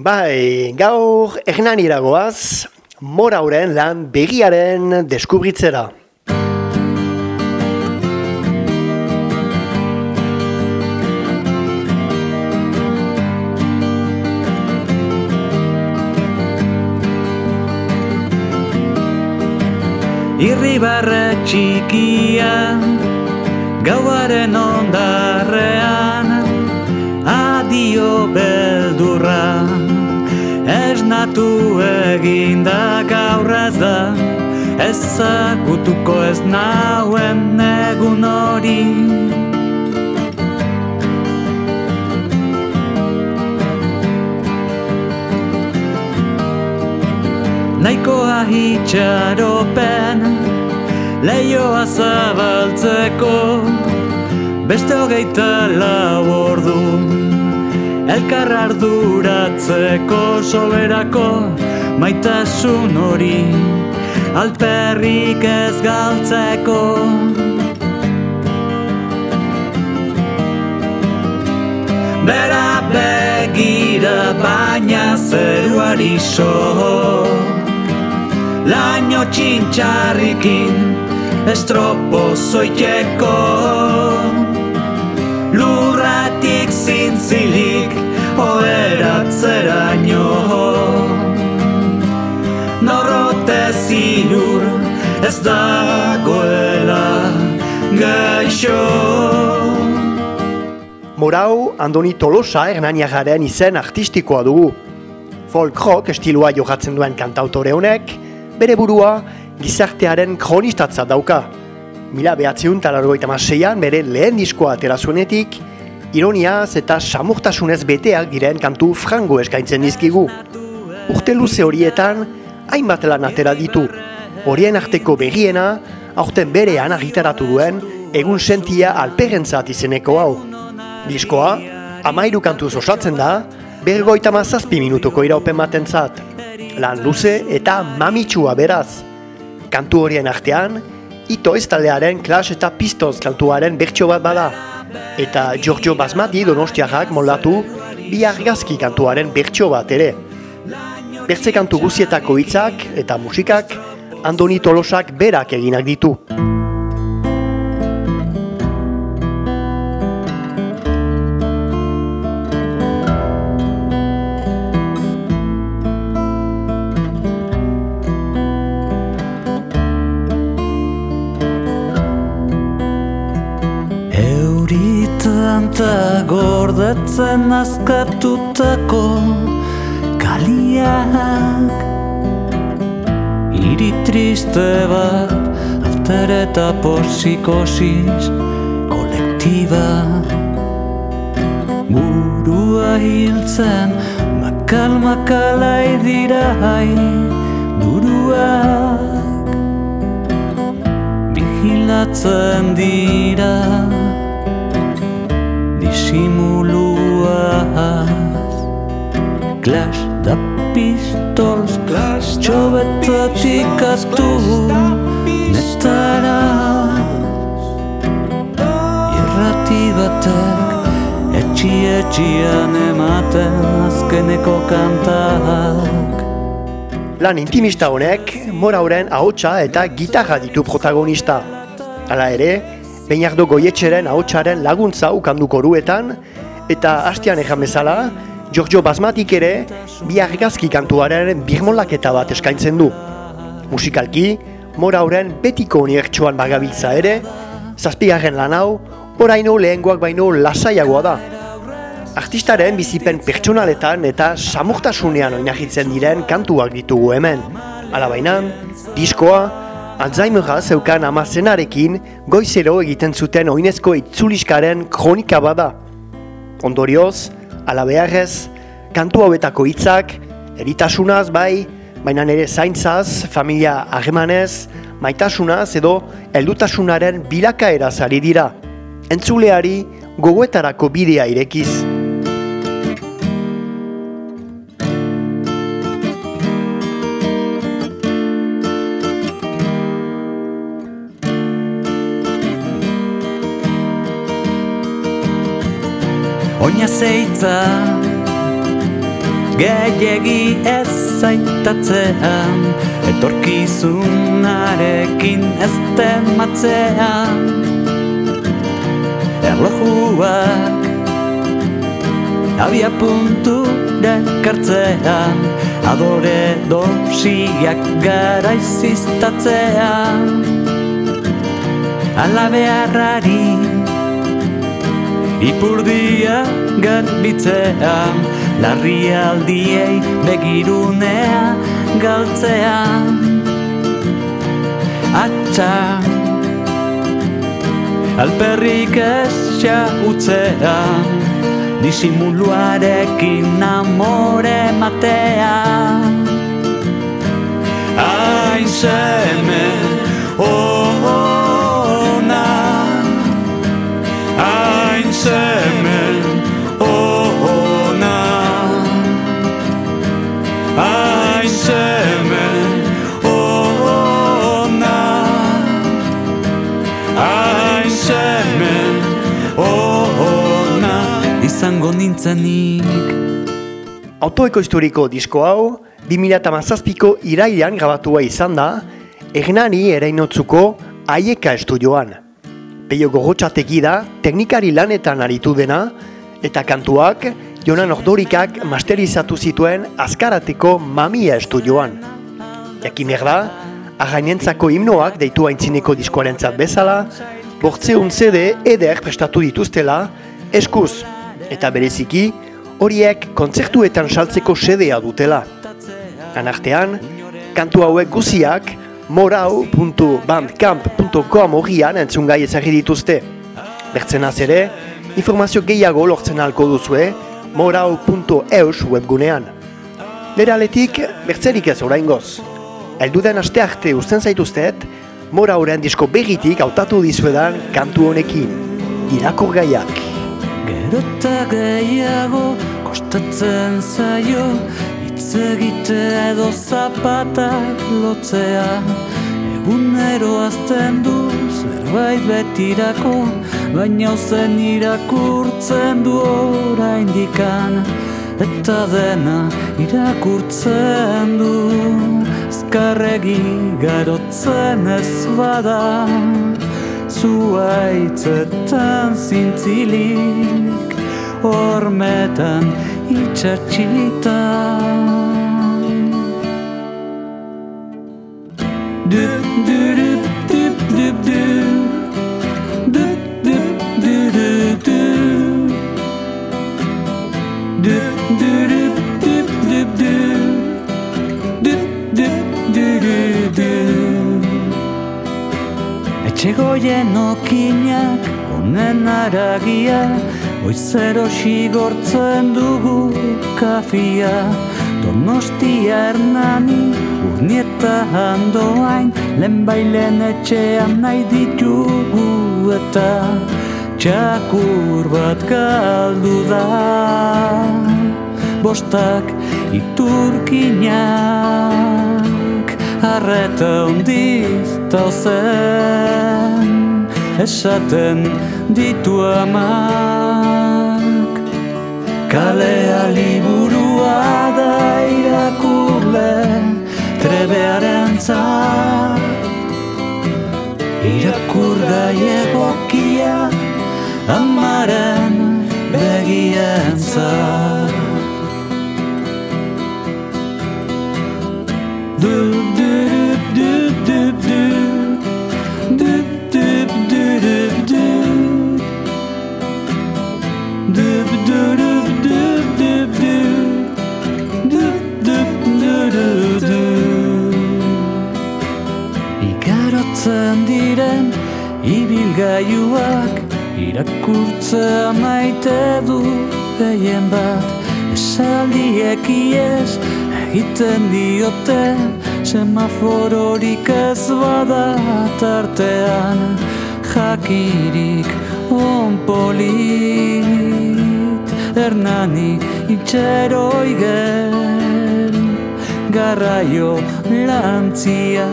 Bai, gaur ernan iragoaz, morauren lan begiaren deskubritzera. Irribarra txikia Gauaren ondarrean Adio beldurra Esnatu eginda gaur ez da ez nauen egun hori. Naikoa hitxaropen Leioa zabaltzeko Beste hogeita lau ordu Elkar arduratzeko soberako Maitasun hori Alperrik ez galtzeko. Bera begira baina zeruari soho laino txintxarrikin estropo zoiteko zintzilik oeratzera nio norrote zilur ez dagoela gaixo Morau, Andoni Tolosa Hernaniagaren izen artistikoa dugu. Folk rock estiloa jokatzen duen kantautore honek, bere burua gizartearen kronistatza dauka. Mila behatziun maseian bere lehen diskoa atera zuenetik, ironiaz eta samurtasunez beteak diren kantu frango eskaintzen dizkigu. Urte luze horietan, hainbat lan atera ditu. Horien arteko begiena, aurten bere anagitaratu duen, egun sentia alperentzat izeneko hau. Diskoa, amairu kantu osatzen da, bergoita mazazpi minutuko iraupen matentzat lan luze eta mamitsua beraz. Kantu horien artean, ito ez taldearen klas eta pistoz kantuaren bertso bat bada. Eta Giorgio Basmati donostiarrak moldatu bi argazki kantuaren bertso bat ere. Bertze kantu guzietako hitzak eta musikak Andoni Tolosak berak eginak ditu. Gordetzen azkatutako kaliak. Iri triste bat alter eta porzikosis kolektiba. Burua hiltzen makal makalai dira hai Buruak. Bihilatzen dira Clash da pistols Txobetatik atu Netara Irrati batek Etxi etxian ematen Azkeneko kantak Lan intimista honek, morauren ahotsa eta gitarra ditu protagonista. Hala ere, Beinardo goietxeren ahotsaren laguntza ukanduko ruetan, eta hastian ejan bezala, Giorgio Basmatik ere, bi argazki kantuaren birmolaketa bat eskaintzen du. Musikalki, morauren betiko uniertsuan bagabiltza ere, zazpigarren lan hau, oraino lehengoak baino lasaiagoa da. Artistaren bizipen pertsonaletan eta samurtasunean oinahitzen diren kantuak ditugu hemen. Alabainan, diskoa, Alzheimerra zeukan amazenarekin goizero egiten zuten oinezko itzuliskaren kronika bada. Ondorioz, alabearrez, kantu hauetako hitzak, eritasunaz bai, baina nire zaintzaz, familia agemanez, maitasunaz edo heldutasunaren bilakaera zari dira. Entzuleari gogoetarako bidea irekiz. Oina zeitza gehiegi ez zaitatzean Etorkizunarekin ez tematzean Erlojuak Abia puntu dekartzean Adore dosiak garaiziztatzean Ala beharrari Ipurdia garbitzean larri aldiei begirunea galtzea. Atxa Alperrik esxa utzea Disimuluarekin amore matea Hain seme izango nintzenik Autoeko historiko disko hau 2008ko irailan grabatua izan da Ernani ereinotzuko Aieka estudioan. Peio gogotxateki da teknikari lanetan aritu dena eta kantuak Jonan Ordorikak masterizatu zituen Azkarateko Mamia estudioan. Jakimer da, againentzako himnoak deitu haintzineko diskoarentzat bezala, bortzeun CD eder prestatu dituztela, eskuz eta bereziki horiek kontzertuetan saltzeko sedea dutela. Anartean, kantu hauek guziak morau.bandcamp.com horrian entzungai ezagir dituzte. Bertzenaz ere, informazio gehiago lortzen alko duzue morau.eus webgunean. Nera aletik, bertzerik ez orain goz. Elduden aste arte usten zaituztet, morauren disko begitik hautatu dizuedan kantu honekin. Irakor gaiak. Gero eta gehiago kostatzen zaio Itz egite edo zapatak lotzea Egunero azten du zerbait betirako Baina zen irakurtzen du orain dikan Eta dena irakurtzen begi garotzen ez bada Zuaitzetan zintzilik Hormetan itxatxita Dut honen aragia Oizero sigortzen dugu kafia. Donostia ernani urnieta handoain Lehen bailen etxean nahi ditugu eta Txakur bat galdu da. Bostak iturkinak Arreta ondiz zen esaten ditu amak. Kalea liburua da irakurle trebearen zat. Irakur da ibilgaiuak irakurtzea maite du gehien bat. Esaldiek iez egiten diote semafororik ez bada tartean. Jakirik onpolit Hernani itxeroi gen garraio lantzia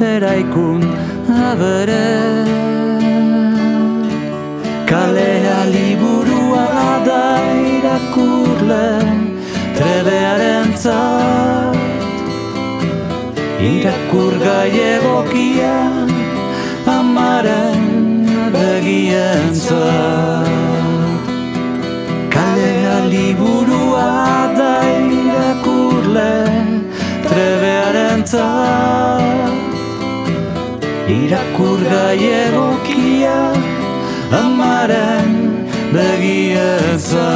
eraikun abere Kalea liburua da irakurle trebearen zat. Irakur gai egokia amaren begien zat. Kalea liburua Irakur gai egokia amaren begietzat